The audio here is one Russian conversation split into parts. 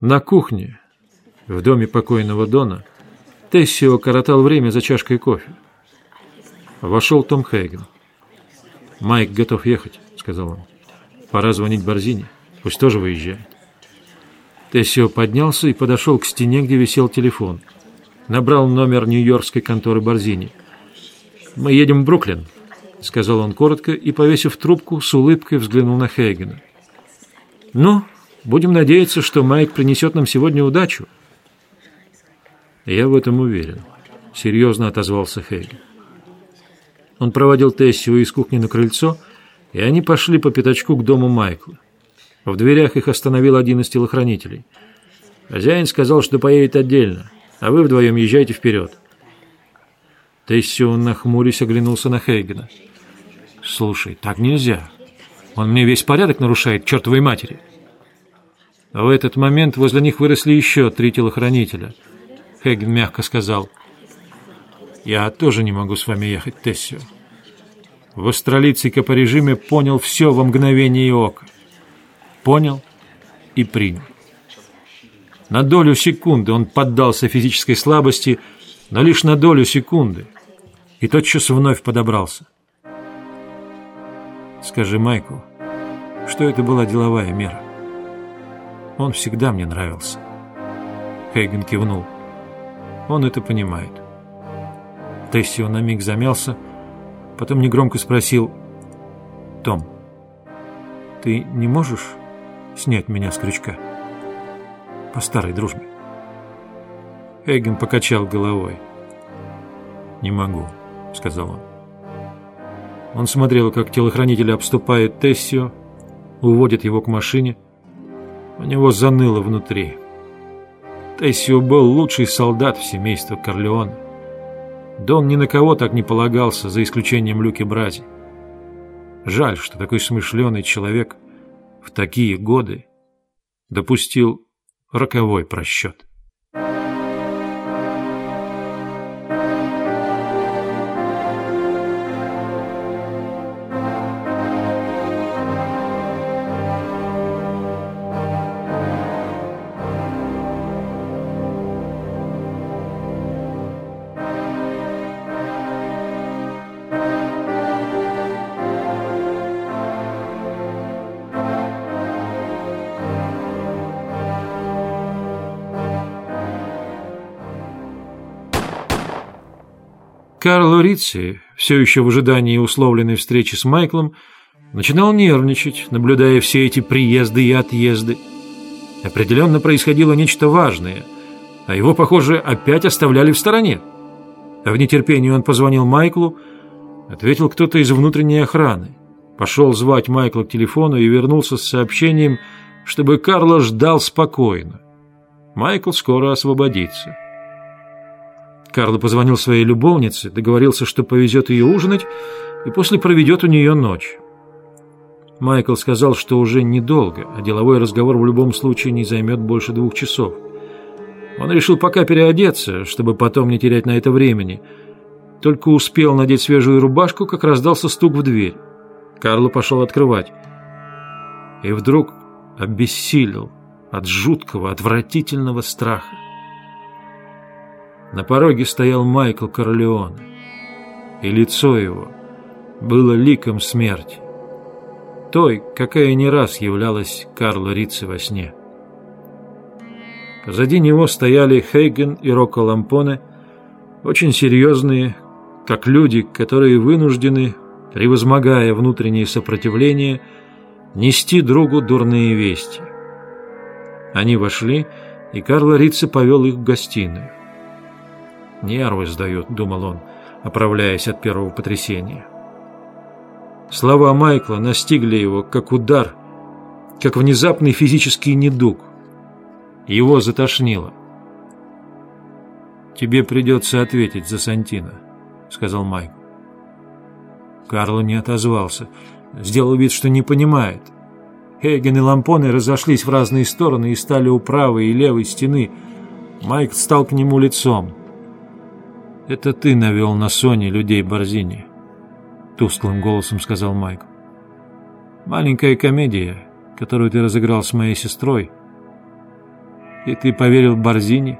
На кухне, в доме покойного Дона, Тессио коротал время за чашкой кофе. Вошел Том Хейген. «Майк готов ехать», — сказал он. «Пора звонить Борзине. Пусть тоже выезжает». Тессио поднялся и подошел к стене, где висел телефон. Набрал номер нью-йоркской конторы Борзини. «Мы едем в Бруклин», — сказал он коротко и, повесив трубку, с улыбкой взглянул на Хейгена. «Ну, будем надеяться, что Майк принесет нам сегодня удачу». «Я в этом уверен», — серьезно отозвался Хейген. Он проводил Тессию из кухни на крыльцо, и они пошли по пятачку к дому Майкла. В дверях их остановил один из телохранителей. Хозяин сказал, что поедет отдельно, а вы вдвоем езжайте вперед. Тессио, нахмурясь, оглянулся на Хейгена. «Слушай, так нельзя. Он мне весь порядок нарушает, чертовой матери». А в этот момент возле них выросли еще три телохранителя. Хейген мягко сказал, «Я тоже не могу с вами ехать, Тессио». В австралийце по режиме понял все во мгновение ока. Понял и принял. На долю секунды он поддался физической слабости, но лишь на долю секунды, и тотчас вновь подобрался. Скажи Майку, что это была деловая мера. Он всегда мне нравился. Хейген кивнул. Он это понимает. Тессио на миг замялся, потом негромко спросил, «Том, ты не можешь снять меня с крючка?» «По старой дружбе». Хейген покачал головой. «Не могу», — сказал он. Он смотрел, как телохранители обступают Тессио, уводят его к машине. У него заныло внутри. Тессио был лучший солдат в семействе Корлеона. Дон ни на кого так не полагался, за исключением Люки Брази. Жаль, что такой смышленый человек в такие годы допустил роковой просчет. Карло Рицци, все еще в ожидании условленной встречи с Майклом, начинал нервничать, наблюдая все эти приезды и отъезды. Определенно происходило нечто важное, а его, похоже, опять оставляли в стороне. В нетерпении он позвонил Майклу, ответил кто-то из внутренней охраны. Пошел звать Майкла к телефону и вернулся с сообщением, чтобы Карло ждал спокойно. Майкл скоро освободится. Карло позвонил своей любовнице, договорился, что повезет ее ужинать, и после проведет у нее ночь. Майкл сказал, что уже недолго, а деловой разговор в любом случае не займет больше двух часов. Он решил пока переодеться, чтобы потом не терять на это времени. Только успел надеть свежую рубашку, как раздался стук в дверь. Карло пошел открывать. И вдруг обессилел от жуткого, отвратительного страха. На пороге стоял Майкл Корлеоне, и лицо его было ликом смерти, той, какая не раз являлась Карло Рицци во сне. Позади него стояли Хейген и Рокко Лампоне, очень серьезные, как люди, которые вынуждены, превозмогая внутреннее сопротивление, нести другу дурные вести. Они вошли, и Карло Рицци повел их в гостиную. «Нервы сдают», — думал он, оправляясь от первого потрясения. Слова Майкла настигли его, как удар, как внезапный физический недуг. Его затошнило. «Тебе придется ответить за Сантина», — сказал Майк. Карло не отозвался, сделал вид, что не понимает. Хейген и Лампоны разошлись в разные стороны и стали у правой и левой стены. Майк стал к нему лицом. «Это ты навел на Соне людей Борзини», — тусклым голосом сказал Майк. «Маленькая комедия, которую ты разыграл с моей сестрой. И ты поверил Борзини,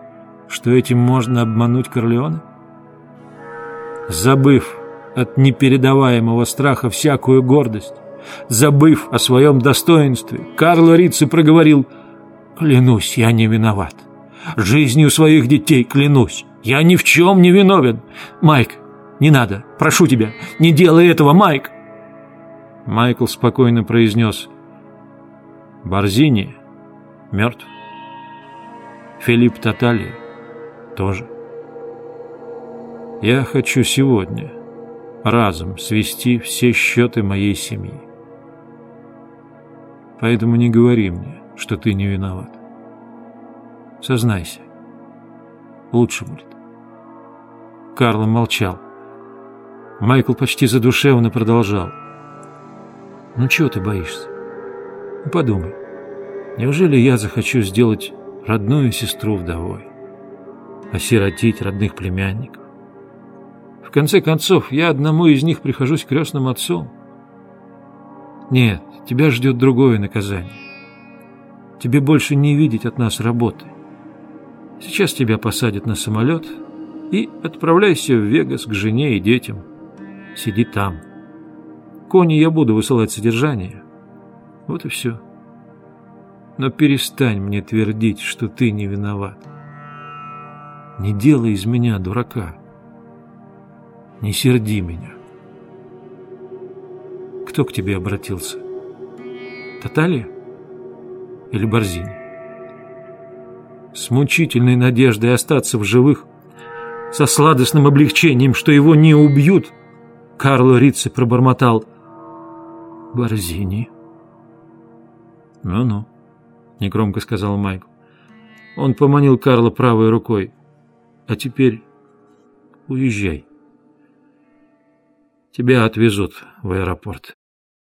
что этим можно обмануть Корлеона? Забыв от непередаваемого страха всякую гордость, забыв о своем достоинстве, Карло Рицци проговорил «Клянусь, я не виноват. Жизнью своих детей клянусь. Я ни в чем не виновен. Майк, не надо, прошу тебя, не делай этого, Майк!» Майкл спокойно произнес «Борзини мертв. Филипп Татали тоже. Я хочу сегодня разом свести все счеты моей семьи. Поэтому не говори мне, что ты не виноват. Сознайся. Лучше будет. Карл молчал. Майкл почти задушевно продолжал. «Ну чего ты боишься? Подумай, неужели я захочу сделать родную сестру вдовой? Осиротить родных племянников? В конце концов, я одному из них прихожусь крестным отцом. Нет, тебя ждет другое наказание. Тебе больше не видеть от нас работы. Сейчас тебя посадят на самолет и отправляйся в Вегас к жене и детям. Сиди там. Кони я буду высылать содержание. Вот и все. Но перестань мне твердить, что ты не виноват. Не делай из меня дурака. Не серди меня. Кто к тебе обратился? Таталия или Борзини? С мучительной надеждой остаться в живых, со сладостным облегчением, что его не убьют, Карло Рицци пробормотал «Борзини». «Ну-ну», — негромко сказал Майк. Он поманил Карла правой рукой. «А теперь уезжай. Тебя отвезут в аэропорт».